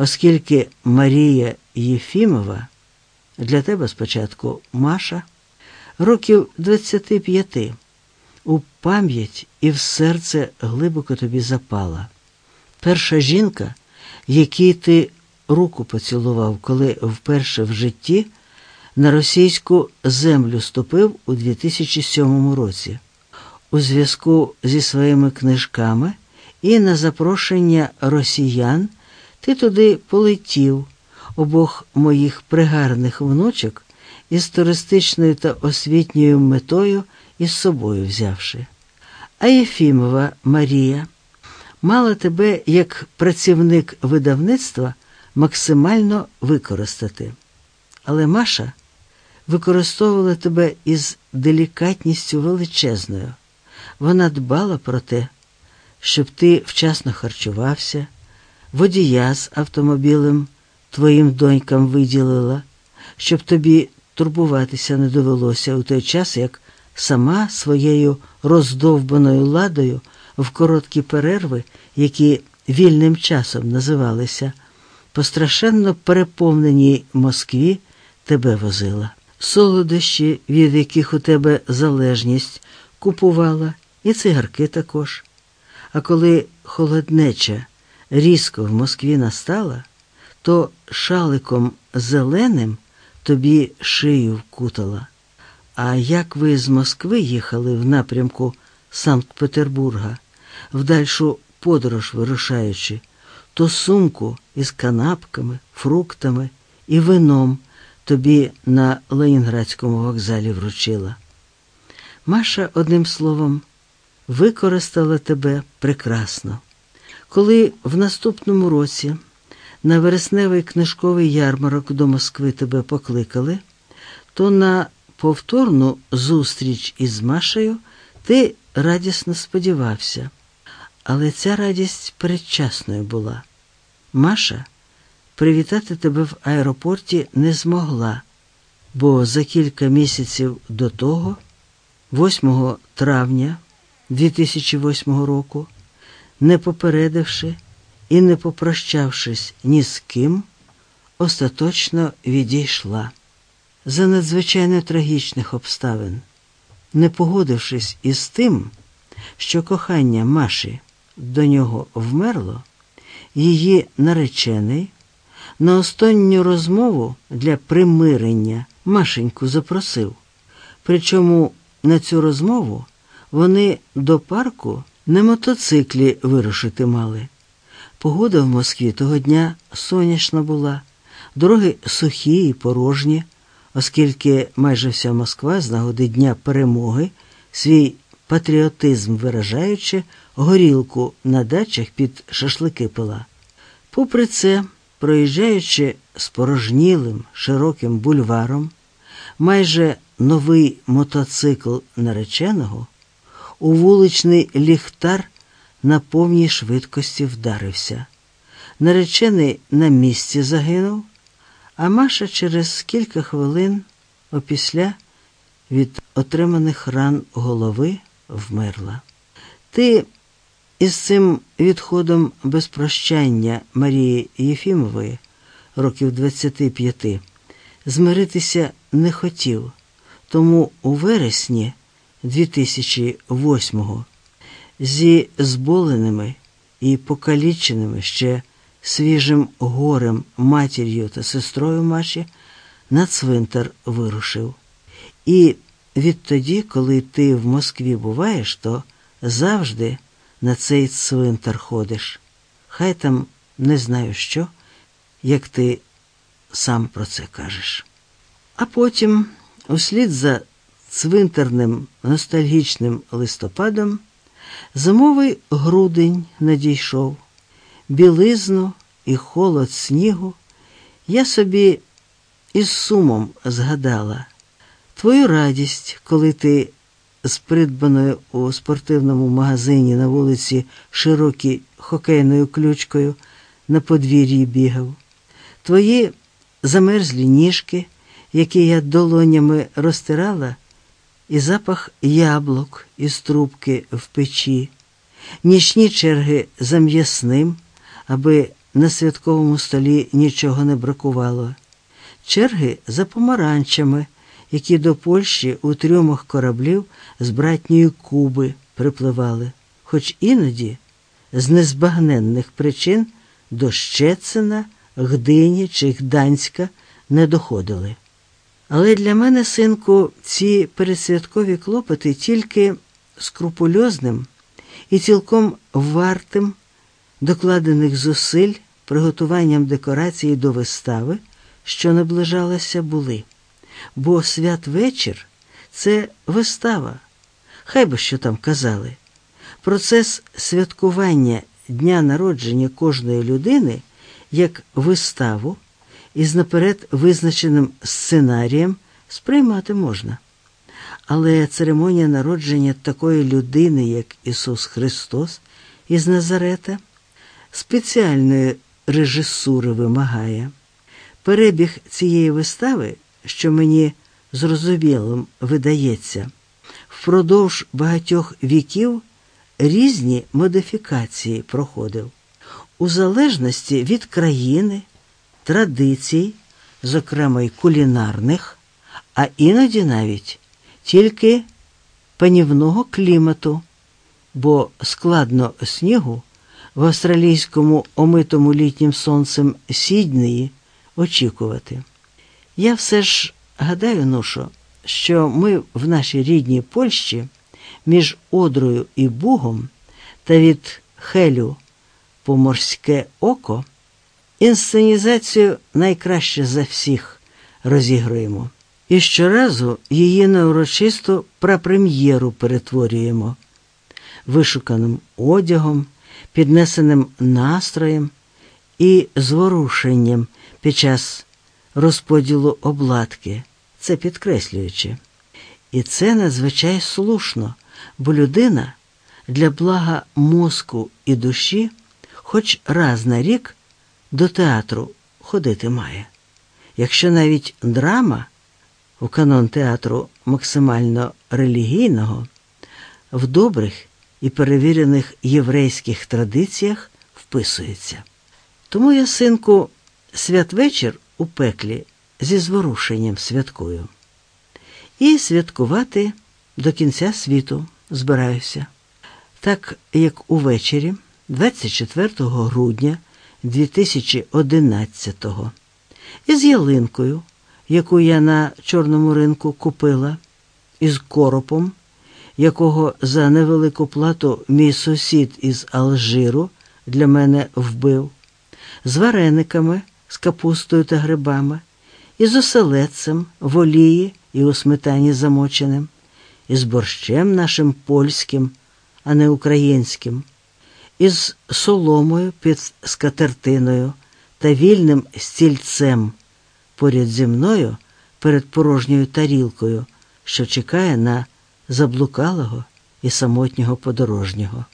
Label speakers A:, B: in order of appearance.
A: оскільки Марія Єфімова для тебе спочатку Маша, років 25, у пам'ять і в серце глибоко тобі запала. Перша жінка, якій ти руку поцілував, коли вперше в житті на російську землю ступив у 2007 році, у зв'язку зі своїми книжками і на запрошення росіян ти туди полетів обох моїх пригарних внучок із туристичною та освітньою метою із собою взявши. А Єфімова Марія мала тебе як працівник видавництва максимально використати. Але Маша використовувала тебе із делікатністю величезною. Вона дбала про те, щоб ти вчасно харчувався, водія з автомобілем твоїм донькам виділила, щоб тобі турбуватися не довелося у той час, як сама своєю роздовбаною ладою в короткі перерви, які вільним часом називалися, по страшенно переповненій Москві тебе возила. Солодощі, від яких у тебе залежність, купувала, і цигарки також. А коли холоднеча різко в Москві настала, то шаликом зеленим тобі шию вкутала. А як ви з Москви їхали в напрямку Санкт-Петербурга, в дальшу подорож вирушаючи, то сумку із канапками, фруктами і вином тобі на Ленінградському вокзалі вручила. Маша, одним словом, використала тебе прекрасно. Коли в наступному році на вересневий книжковий ярмарок до Москви тебе покликали, то на повторну зустріч із Машею ти радісно сподівався, але ця радість передчасною була. Маша привітати тебе в аеропорті не змогла, бо за кілька місяців до того, 8 травня 2008 року, не попередивши і не попрощавшись ні з ким, остаточно відійшла. За надзвичайно трагічних обставин, не погодившись із тим, що кохання Маші до нього вмерло, її наречений на останню розмову для примирення Машеньку запросив. Причому на цю розмову вони до парку на мотоциклі вирушити мали. Погода в Москві того дня сонячна була, дороги сухі і порожні, оскільки майже вся Москва з нагоди Дня перемоги свій патріотизм виражаючи, горілку на дачах під шашлики пила. Попри це, проїжджаючи спорожнілим широким бульваром, майже новий мотоцикл нареченого, у вуличний ліхтар на повній швидкості вдарився. Наречений на місці загинув, а Маша через кілька хвилин опісля від отриманих ран голови вмерла. Ти із цим відходом без прощання Марії Єфімової, років 25, змиритися не хотів, тому у вересні 2008-го зі зболеними і покаліченими ще свіжим горем матір'ю та сестрою Маші на цвинтар вирушив. І відтоді, коли ти в Москві буваєш, то завжди на цей цвинтар ходиш. Хай там не знаю що, як ти сам про це кажеш. А потім, услід за цвинтарним ностальгічним листопадом, зимовий грудень надійшов, білизну і холод снігу, я собі із сумом згадала твою радість, коли ти з придбаною у спортивному магазині на вулиці широкій хокейною ключкою на подвір'ї бігав, твої замерзлі ніжки, які я долонями розтирала, і запах яблук із трубки в печі, нічні черги за м'ясним, аби на святковому столі нічого не бракувало. Черги за помаранчами, які до Польщі у трьомах кораблів з братньої Куби припливали, хоч іноді з незбагненних причин до Щецина, Гдині чи Гданська не доходили. Але для мене, синку, ці передсвяткові клопоти тільки скрупульозним і цілком вартим докладених зусиль приготуванням декорації до вистави, що наближалася, були. Бо святвечір це вистава, хай би що там казали. Процес святкування дня народження кожної людини як виставу із наперед визначеним сценарієм сприймати можна. Але церемонія народження такої людини, як Ісус Христос із Назарета, спеціальної режисури вимагає. Перебіг цієї вистави, що мені зрозумілим видається, впродовж багатьох віків різні модифікації проходив у залежності від країни, традицій, зокрема й кулінарних, а іноді навіть тільки панівного клімату, бо складно снігу в австралійському омитому літнім сонцем Сіднеї очікувати. Я все ж гадаю, Нушо, що ми в нашій рідній Польщі між Одрою і Бугом та від Хелю по морське око інсценізацію найкраще за всіх розігруємо. І щоразу її на урочисту прапрем'єру перетворюємо вишуканим одягом, піднесеним настроєм і зворушенням під час розподілу обладки, це підкреслюючи. І це надзвичай слушно, бо людина для блага мозку і душі хоч раз на рік до театру ходити має. Якщо навіть драма у канон театру максимально релігійного, в добрих і перевірених єврейських традиціях вписується. Тому я, синку, святвечір у пеклі зі зворушенням святкую. І святкувати до кінця світу збираюся. Так як увечері, 24 грудня 2011-го, із ялинкою, яку я на чорному ринку купила, із коропом, якого за невелику плату мій сусід із Алжиру для мене вбив, з варениками, з капустою та грибами, із оселедцем, в олії і у сметані замоченим, із борщем нашим польським, а не українським, із соломою під скатертиною та вільним стільцем поряд зі мною перед порожньою тарілкою, що чекає на заблукалого і самотнього подорожнього.